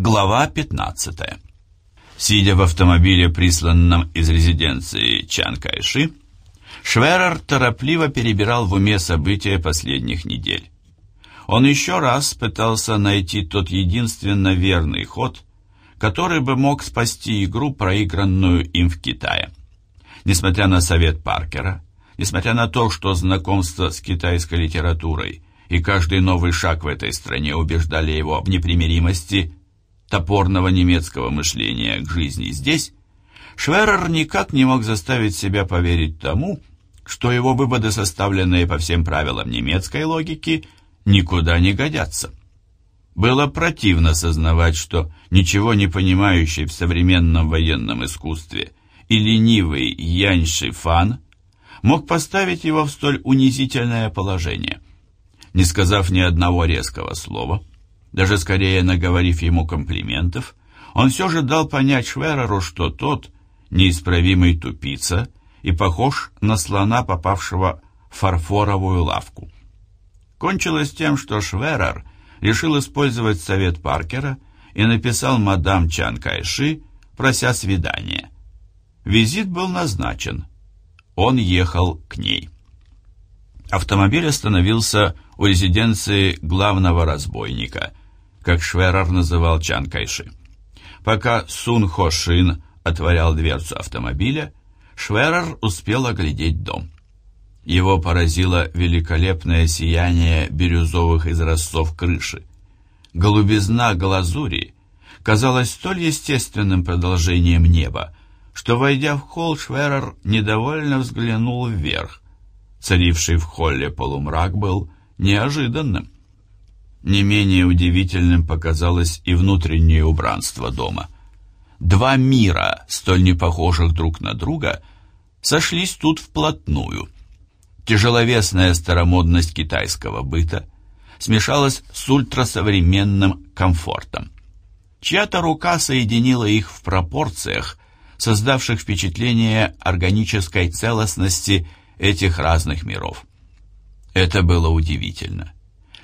Глава 15. Сидя в автомобиле, присланном из резиденции Чан Кайши, Шверер торопливо перебирал в уме события последних недель. Он еще раз пытался найти тот единственно верный ход, который бы мог спасти игру, проигранную им в Китае. Несмотря на совет Паркера, несмотря на то, что знакомство с китайской литературой и каждый новый шаг в этой стране убеждали его в непримиримости топорного немецкого мышления к жизни здесь, Шверер никак не мог заставить себя поверить тому, что его выводы, составленные по всем правилам немецкой логики, никуда не годятся. Было противно сознавать, что ничего не понимающий в современном военном искусстве и ленивый Яньши Фан мог поставить его в столь унизительное положение. Не сказав ни одного резкого слова, даже скорее наговорив ему комплиментов, он все же дал понять Швереру, что тот неисправимый тупица и похож на слона, попавшего в фарфоровую лавку. Кончилось тем, что Шверер решил использовать совет Паркера и написал мадам Чан Кайши, прося свидания. Визит был назначен. Он ехал к ней. Автомобиль остановился у резиденции главного разбойника, как Шверер называл Чан Кайши. Пока Сун Хо Шин отворял дверцу автомобиля, Шверер успел оглядеть дом. Его поразило великолепное сияние бирюзовых изразцов крыши. Голубизна глазури казалась столь естественным продолжением неба, что, войдя в холл, Шверер недовольно взглянул вверх. Царивший в холле полумрак был неожиданным. Не менее удивительным показалось и внутреннее убранство дома. Два мира, столь непохожих друг на друга, сошлись тут вплотную. Тяжеловесная старомодность китайского быта смешалась с ультрасовременным комфортом. Чья-то рука соединила их в пропорциях, создавших впечатление органической целостности этих разных миров. Это было удивительно.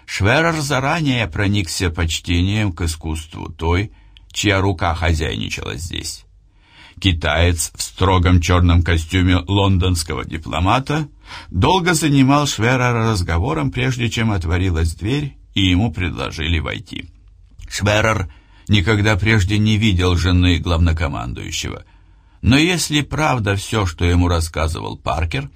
Шверер заранее проникся почтением к искусству той, чья рука хозяйничала здесь. Китаец в строгом черном костюме лондонского дипломата долго занимал Шверера разговором, прежде чем отворилась дверь, и ему предложили войти. Шверер никогда прежде не видел жены главнокомандующего, но если правда все, что ему рассказывал Паркер,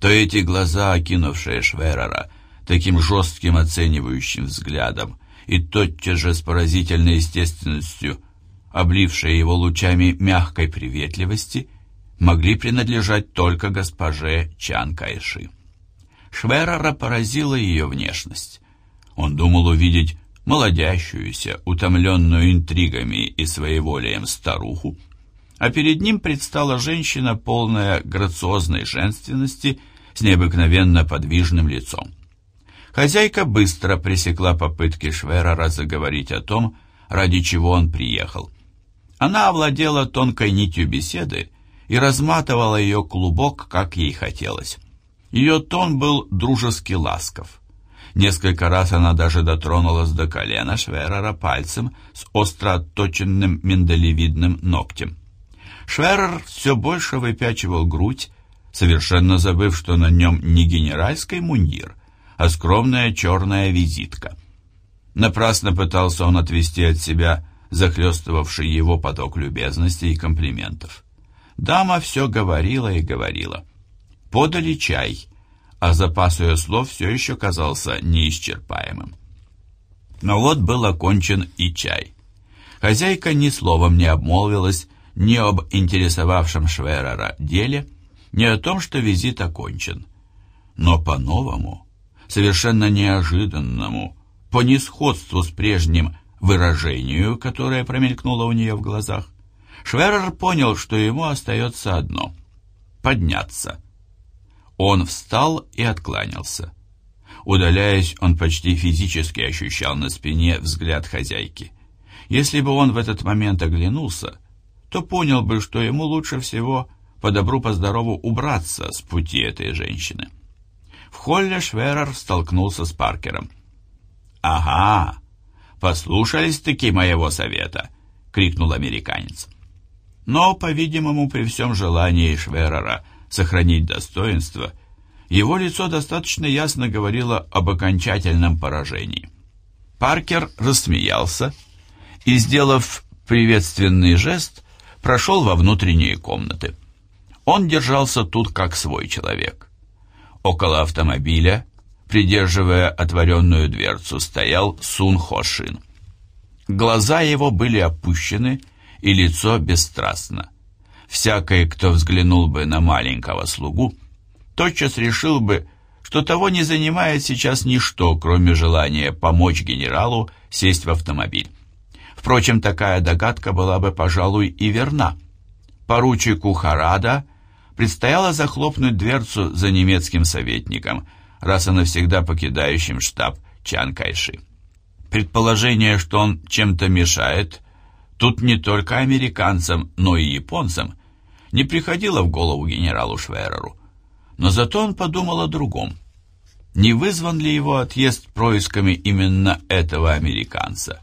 то эти глаза, окинувшие Шверера, таким жестким оценивающим взглядом и тотчас же с поразительной естественностью, облившие его лучами мягкой приветливости, могли принадлежать только госпоже Чан Кайши. Шверера поразила ее внешность. Он думал увидеть молодящуюся, утомленную интригами и своеволием старуху, а перед ним предстала женщина, полная грациозной женственности, с необыкновенно подвижным лицом. Хозяйка быстро пресекла попытки Шверера заговорить о том, ради чего он приехал. Она овладела тонкой нитью беседы и разматывала ее клубок, как ей хотелось. Ее тон был дружески ласков. Несколько раз она даже дотронулась до колена Шверера пальцем с остро отточенным миндалевидным ногтем. Шверер все больше выпячивал грудь, совершенно забыв, что на нем не генеральский мундир, а скромная черная визитка. Напрасно пытался он отвести от себя захлестывавший его поток любезностей и комплиментов. Дама все говорила и говорила. Подали чай, а запас ее слов все еще казался неисчерпаемым. Но вот был окончен и чай. Хозяйка ни словом не обмолвилась ни об интересовавшем Шверера деле, ни о том, что визит окончен. Но по-новому совершенно неожиданному, по несходству с прежним выражению, которое промелькнуло у нее в глазах, Шверер понял, что ему остается одно — подняться. Он встал и откланялся. Удаляясь, он почти физически ощущал на спине взгляд хозяйки. Если бы он в этот момент оглянулся, то понял бы, что ему лучше всего по добру-поздорову убраться с пути этой женщины. В холле Шверер столкнулся с Паркером. «Ага, «Послушались-таки моего совета!» — крикнул американец. Но, по-видимому, при всем желании Шверера сохранить достоинство, его лицо достаточно ясно говорило об окончательном поражении. Паркер рассмеялся и, сделав приветственный жест, прошел во внутренние комнаты. Он держался тут как свой человек. Около автомобиля, придерживая отворенную дверцу, стоял Сун Хошин. Глаза его были опущены, и лицо бесстрастно. Всякий, кто взглянул бы на маленького слугу, тотчас решил бы, что того не занимает сейчас ничто, кроме желания помочь генералу сесть в автомобиль. Впрочем, такая догадка была бы, пожалуй, и верна. Поручику Харада предстояло захлопнуть дверцу за немецким советником, раз и навсегда покидающим штаб Чан Кайши. Предположение, что он чем-то мешает, тут не только американцам, но и японцам, не приходило в голову генералу Швереру. Но зато он подумал о другом. Не вызван ли его отъезд происками именно этого американца?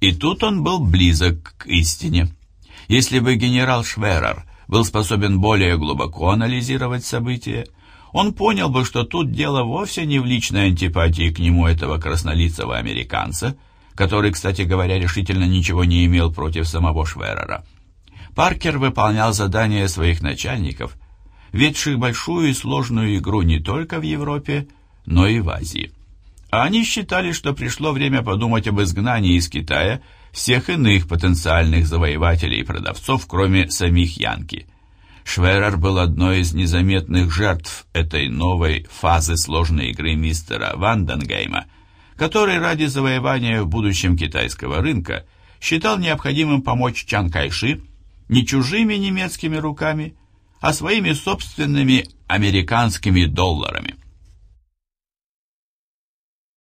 И тут он был близок к истине. Если бы генерал Шверер был способен более глубоко анализировать события, он понял бы, что тут дело вовсе не в личной антипатии к нему этого краснолицего американца, который, кстати говоря, решительно ничего не имел против самого Шверера. Паркер выполнял задания своих начальников, ведших большую и сложную игру не только в Европе, но и в Азии. А они считали, что пришло время подумать об изгнании из Китая всех иных потенциальных завоевателей и продавцов, кроме самих Янки. Шверер был одной из незаметных жертв этой новой фазы сложной игры мистера Ванденгейма, который ради завоевания в будущем китайского рынка считал необходимым помочь Чан Кайши не чужими немецкими руками, а своими собственными американскими долларами.